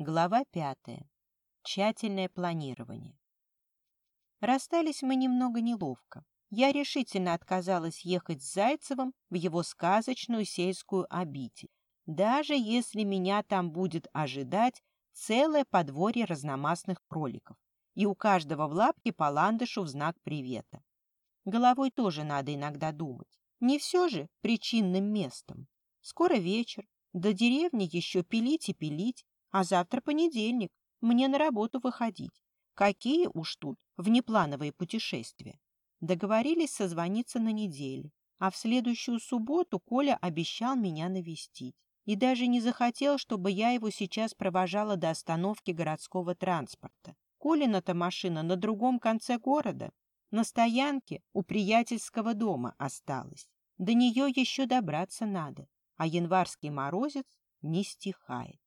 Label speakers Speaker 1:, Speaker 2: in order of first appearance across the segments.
Speaker 1: Глава пятая. Тщательное планирование. Расстались мы немного неловко. Я решительно отказалась ехать с Зайцевым в его сказочную сельскую обитель, даже если меня там будет ожидать целое подворье разномастных кроликов, и у каждого в лапке по ландышу в знак привета. Головой тоже надо иногда думать. Не все же причинным местом. Скоро вечер, до деревни еще пилить и пилить, а завтра понедельник, мне на работу выходить. Какие уж тут внеплановые путешествия. Договорились созвониться на неделе, а в следующую субботу Коля обещал меня навестить. И даже не захотел, чтобы я его сейчас провожала до остановки городского транспорта. Колина-то машина на другом конце города, на стоянке у приятельского дома осталась. До нее еще добраться надо, а январский морозец не стихает.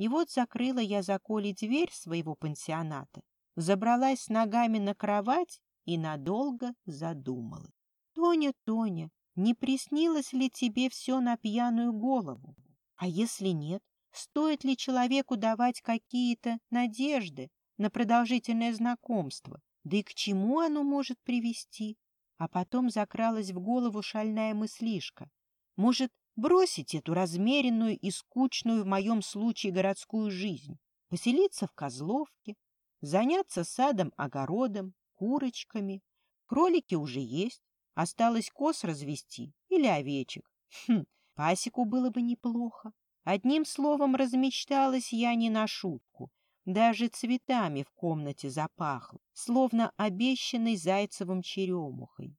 Speaker 1: И вот закрыла я за Колей дверь своего пансионата, забралась ногами на кровать и надолго задумалась. «Тоня, Тоня, не приснилось ли тебе все на пьяную голову? А если нет, стоит ли человеку давать какие-то надежды на продолжительное знакомство? Да и к чему оно может привести?» А потом закралась в голову шальная мыслишка. Может, бросить эту размеренную и скучную в моем случае городскую жизнь, поселиться в Козловке, заняться садом-огородом, курочками. Кролики уже есть, осталось коз развести или овечек. Хм, пасеку было бы неплохо. Одним словом, размечталась я не на шутку. Даже цветами в комнате запахло, словно обещанной Зайцевым черемухой.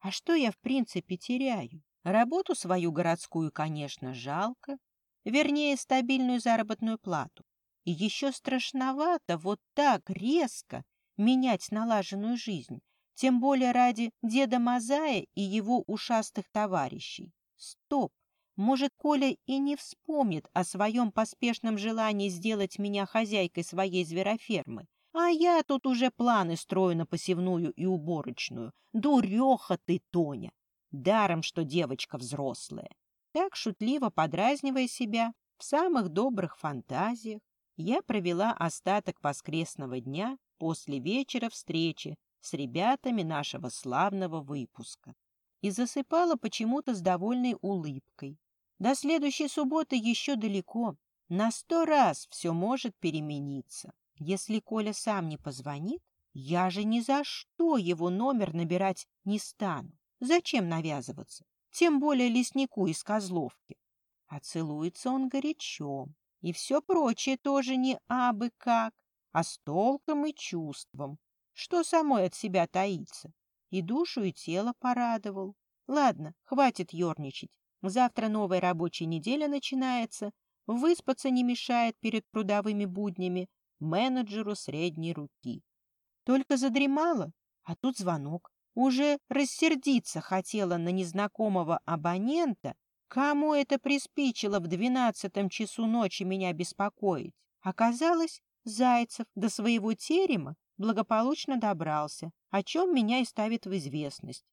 Speaker 1: А что я, в принципе, теряю? Работу свою городскую, конечно, жалко, вернее, стабильную заработную плату. И еще страшновато вот так резко менять налаженную жизнь, тем более ради деда Мазая и его ушастых товарищей. Стоп! Может, Коля и не вспомнит о своем поспешном желании сделать меня хозяйкой своей зверофермы, а я тут уже планы строю на посевную и уборочную. Дуреха ты, Тоня! Даром, что девочка взрослая. Так, шутливо подразнивая себя, в самых добрых фантазиях, я провела остаток воскресного дня после вечера встречи с ребятами нашего славного выпуска и засыпала почему-то с довольной улыбкой. До следующей субботы еще далеко. На сто раз все может перемениться. Если Коля сам не позвонит, я же ни за что его номер набирать не стану. Зачем навязываться? Тем более леснику из Козловки. А целуется он горячо. И все прочее тоже не абы как, а с толком и чувством. Что самой от себя таится? И душу, и тело порадовал. Ладно, хватит ерничать. Завтра новая рабочая неделя начинается. Выспаться не мешает перед трудовыми буднями менеджеру средней руки. Только задремала, а тут звонок уже рассердиться хотела на незнакомого абонента, кому это приспичило в двенадцатом часу ночи меня беспокоить. Оказалось, Зайцев до своего терема благополучно добрался, о чем меня и ставит в известность.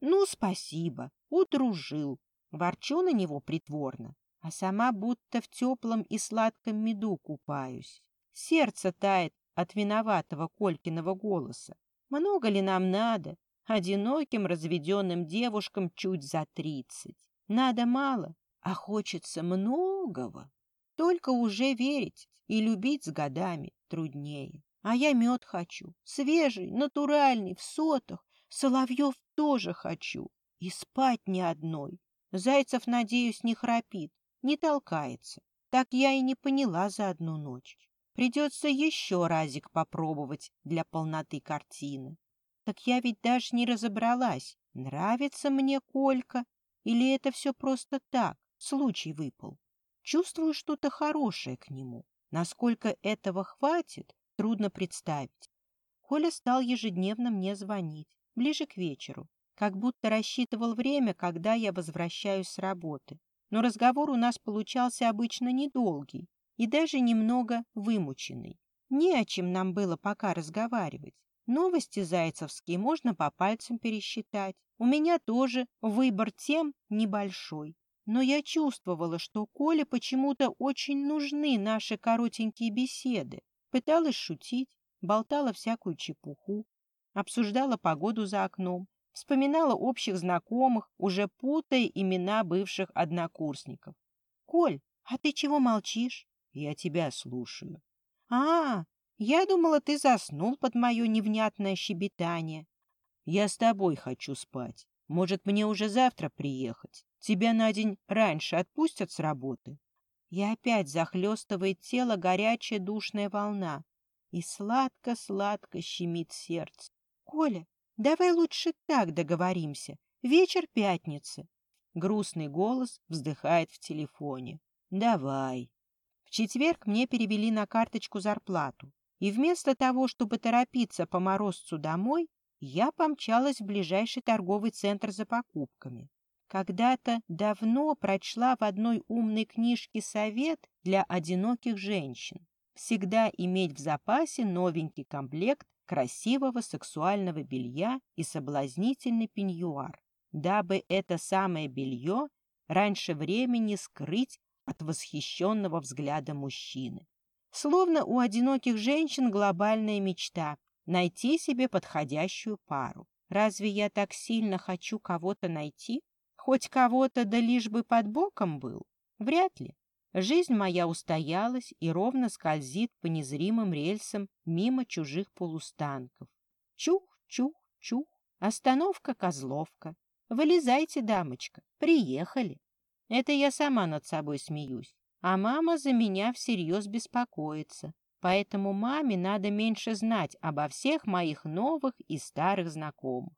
Speaker 1: Ну, спасибо, удружил. Ворчу на него притворно, а сама будто в теплом и сладком меду купаюсь. Сердце тает от виноватого Колькиного голоса. Много ли нам надо, одиноким разведенным девушкам чуть за тридцать. Надо мало, а хочется многого. Только уже верить и любить с годами труднее. А я мед хочу, свежий, натуральный, в сотах. Соловьев тоже хочу. И спать ни одной. Зайцев, надеюсь, не храпит, не толкается. Так я и не поняла за одну ночь. Придется еще разик попробовать для полноты картины. Так я ведь даже не разобралась, нравится мне Колька или это все просто так, случай выпал. Чувствую что-то хорошее к нему. Насколько этого хватит, трудно представить. Коля стал ежедневно мне звонить, ближе к вечеру, как будто рассчитывал время, когда я возвращаюсь с работы. Но разговор у нас получался обычно недолгий и даже немного вымученный. Не о чем нам было пока разговаривать. Новости зайцевские можно по пальцам пересчитать. У меня тоже выбор тем небольшой. Но я чувствовала, что Коле почему-то очень нужны наши коротенькие беседы. Пыталась шутить, болтала всякую чепуху, обсуждала погоду за окном, вспоминала общих знакомых, уже путая имена бывших однокурсников. «Коль, а ты чего молчишь?» «Я тебя слушаю». «А, я думала, ты заснул под мое невнятное щебетание». «Я с тобой хочу спать. Может, мне уже завтра приехать? Тебя на день раньше отпустят с работы?» И опять захлестывает тело горячая душная волна. И сладко-сладко щемит сердце. «Коля, давай лучше так договоримся. Вечер пятницы». Грустный голос вздыхает в телефоне. «Давай». В четверг мне перевели на карточку зарплату. И вместо того, чтобы торопиться по морозцу домой, я помчалась в ближайший торговый центр за покупками. Когда-то давно прочла в одной умной книжке совет для одиноких женщин. Всегда иметь в запасе новенький комплект красивого сексуального белья и соблазнительный пеньюар, дабы это самое белье раньше времени скрыть от восхищенного взгляда мужчины. Словно у одиноких женщин глобальная мечта — найти себе подходящую пару. Разве я так сильно хочу кого-то найти? Хоть кого-то, да лишь бы под боком был? Вряд ли. Жизнь моя устоялась и ровно скользит по незримым рельсам мимо чужих полустанков. Чух, чух, чух. Остановка Козловка. Вылезайте, дамочка. Приехали. Это я сама над собой смеюсь. А мама за меня всерьез беспокоится. Поэтому маме надо меньше знать обо всех моих новых и старых знакомых.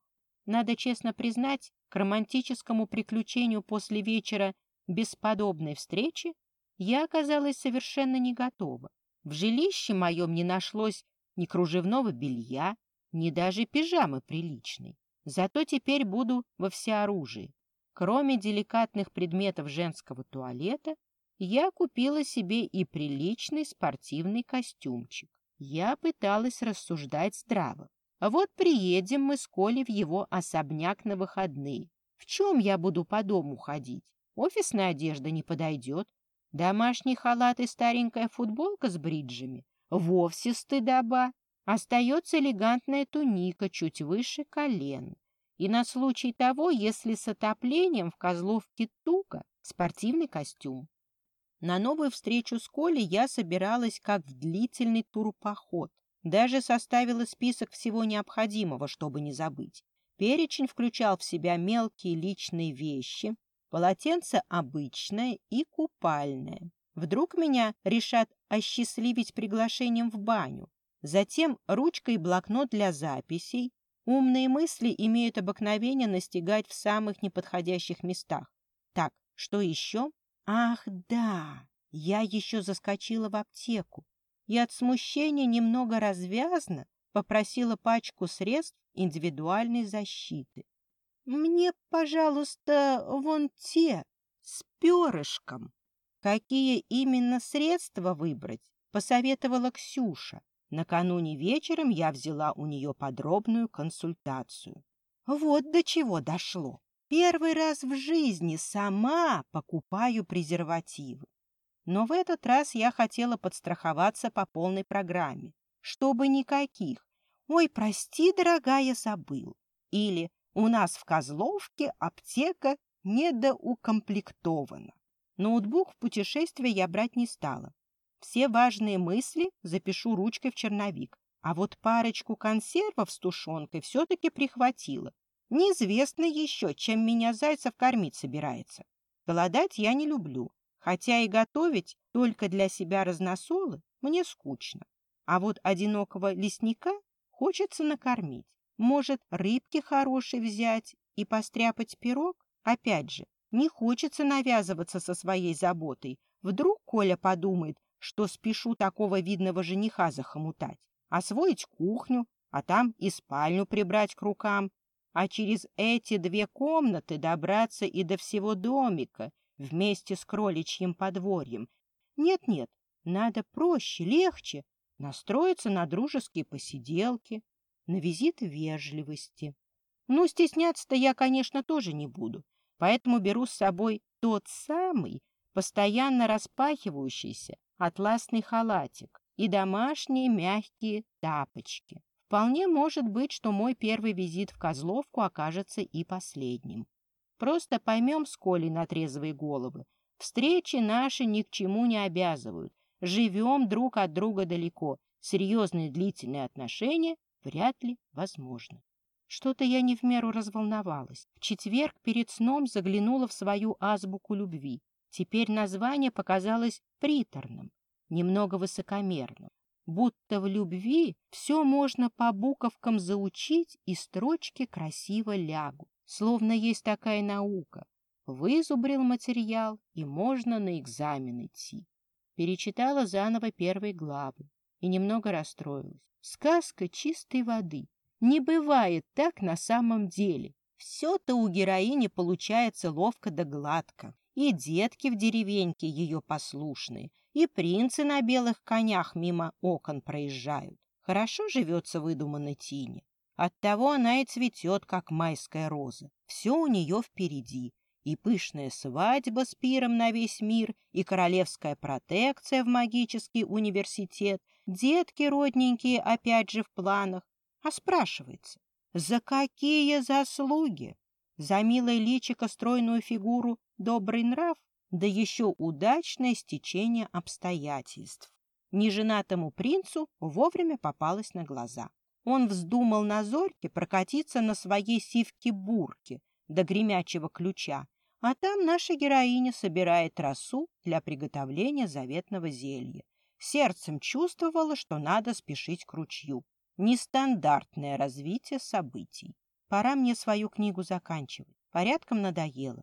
Speaker 1: Надо честно признать, к романтическому приключению после вечера бесподобной встречи я оказалась совершенно не готова. В жилище моем не нашлось ни кружевного белья, ни даже пижамы приличной. Зато теперь буду во всеоружии. Кроме деликатных предметов женского туалета, я купила себе и приличный спортивный костюмчик. Я пыталась рассуждать здраво. Вот приедем мы с Колей в его особняк на выходные. В чем я буду по дому ходить? Офисная одежда не подойдет. Домашний халат и старенькая футболка с бриджами. Вовсе стыдоба. Остается элегантная туника чуть выше колен. И на случай того, если с отоплением в Козловке туго, спортивный костюм. На новую встречу с Колей я собиралась как в длительный турпоход. Даже составила список всего необходимого, чтобы не забыть. Перечень включал в себя мелкие личные вещи, полотенце обычное и купальное. Вдруг меня решат осчастливить приглашением в баню. Затем ручка и блокнот для записей. Умные мысли имеют обыкновение настигать в самых неподходящих местах. Так, что еще? Ах, да, я еще заскочила в аптеку и от смущения немного развязно попросила пачку средств индивидуальной защиты. «Мне, пожалуйста, вон те, с перышком». Какие именно средства выбрать, посоветовала Ксюша. Накануне вечером я взяла у нее подробную консультацию. Вот до чего дошло. Первый раз в жизни сама покупаю презервативы. Но в этот раз я хотела подстраховаться по полной программе, чтобы никаких «Ой, прости, дорогая, забыл» или «У нас в Козловке аптека недоукомплектована». Ноутбук в путешествие я брать не стала. Все важные мысли запишу ручкой в черновик, а вот парочку консервов с тушенкой все-таки прихватила. Неизвестно еще, чем меня Зайцев кормить собирается. Голодать я не люблю, Хотя и готовить только для себя разносолы мне скучно. А вот одинокого лесника хочется накормить. Может, рыбки хорошей взять и постряпать пирог? Опять же, не хочется навязываться со своей заботой. Вдруг Коля подумает, что спешу такого видного жениха захомутать. Освоить кухню, а там и спальню прибрать к рукам. А через эти две комнаты добраться и до всего домика вместе с кроличьим подворьем. Нет-нет, надо проще, легче настроиться на дружеские посиделки, на визит вежливости. Ну, стесняться-то я, конечно, тоже не буду, поэтому беру с собой тот самый, постоянно распахивающийся атласный халатик и домашние мягкие тапочки. Вполне может быть, что мой первый визит в Козловку окажется и последним. Просто поймем с Колей на трезвые головы. Встречи наши ни к чему не обязывают. Живем друг от друга далеко. Серьезные длительные отношения вряд ли возможны. Что-то я не в меру разволновалась. В четверг перед сном заглянула в свою азбуку любви. Теперь название показалось приторным, немного высокомерным. Будто в любви все можно по буковкам заучить и строчки красиво лягут. Словно есть такая наука. Вызубрил материал, и можно на экзамен идти. Перечитала заново первые главы и немного расстроилась. Сказка чистой воды. Не бывает так на самом деле. Все-то у героини получается ловко да гладко и детки в деревеньке ее послушные, и принцы на белых конях мимо окон проезжают. Хорошо живется выдуманной Тине. Оттого она и цветет, как майская роза. Все у нее впереди. И пышная свадьба с пиром на весь мир, и королевская протекция в магический университет, детки родненькие опять же в планах. А спрашивается, за какие заслуги? За милое личико, стройную фигуру, добрый нрав, да еще удачное стечение обстоятельств. Неженатому принцу вовремя попалось на глаза. Он вздумал на зорьке прокатиться на своей сивке-бурке до гремячего ключа, а там наша героиня собирает росу для приготовления заветного зелья. Сердцем чувствовала, что надо спешить к ручью. Нестандартное развитие событий. Пора мне свою книгу заканчивать. Порядком надоело.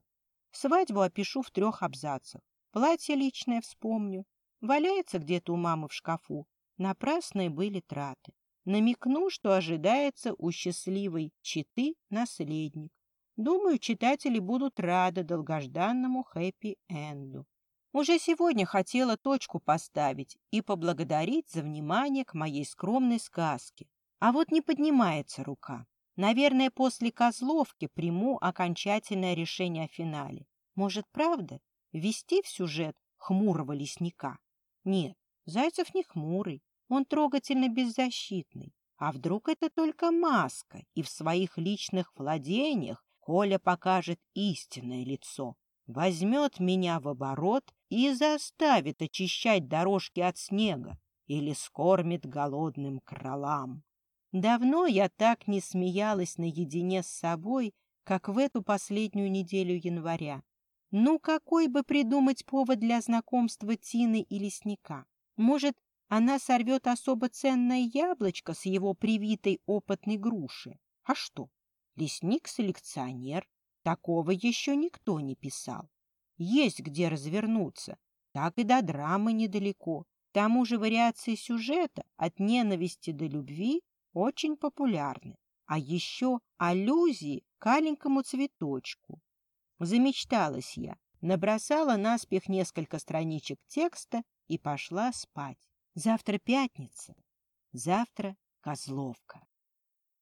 Speaker 1: Свадьбу опишу в трех абзацах. Платье личное вспомню. Валяется где-то у мамы в шкафу. Напрасные были траты. Намекну, что ожидается у счастливой читы наследник. Думаю, читатели будут рады долгожданному хэппи-энду. Уже сегодня хотела точку поставить и поблагодарить за внимание к моей скромной сказке. А вот не поднимается рука. Наверное, после Козловки приму окончательное решение о финале. Может, правда, ввести в сюжет хмурого лесника? Нет, Зайцев не хмурый, он трогательно беззащитный. А вдруг это только маска, и в своих личных владениях Коля покажет истинное лицо, возьмет меня в оборот и заставит очищать дорожки от снега или скормит голодным кролам. Давно я так не смеялась наедине с собой, как в эту последнюю неделю января. Ну, какой бы придумать повод для знакомства Тины и лесника? Может, она сорвет особо ценное яблочко с его привитой опытной груши? А что? Лесник-селекционер. Такого еще никто не писал. Есть где развернуться. Так и до драмы недалеко. К тому же вариации сюжета от ненависти до любви очень популярны. А еще аллюзии к аленькому цветочку. Замечталась я, набросала наспех несколько страничек текста и пошла спать. Завтра пятница, завтра Козловка.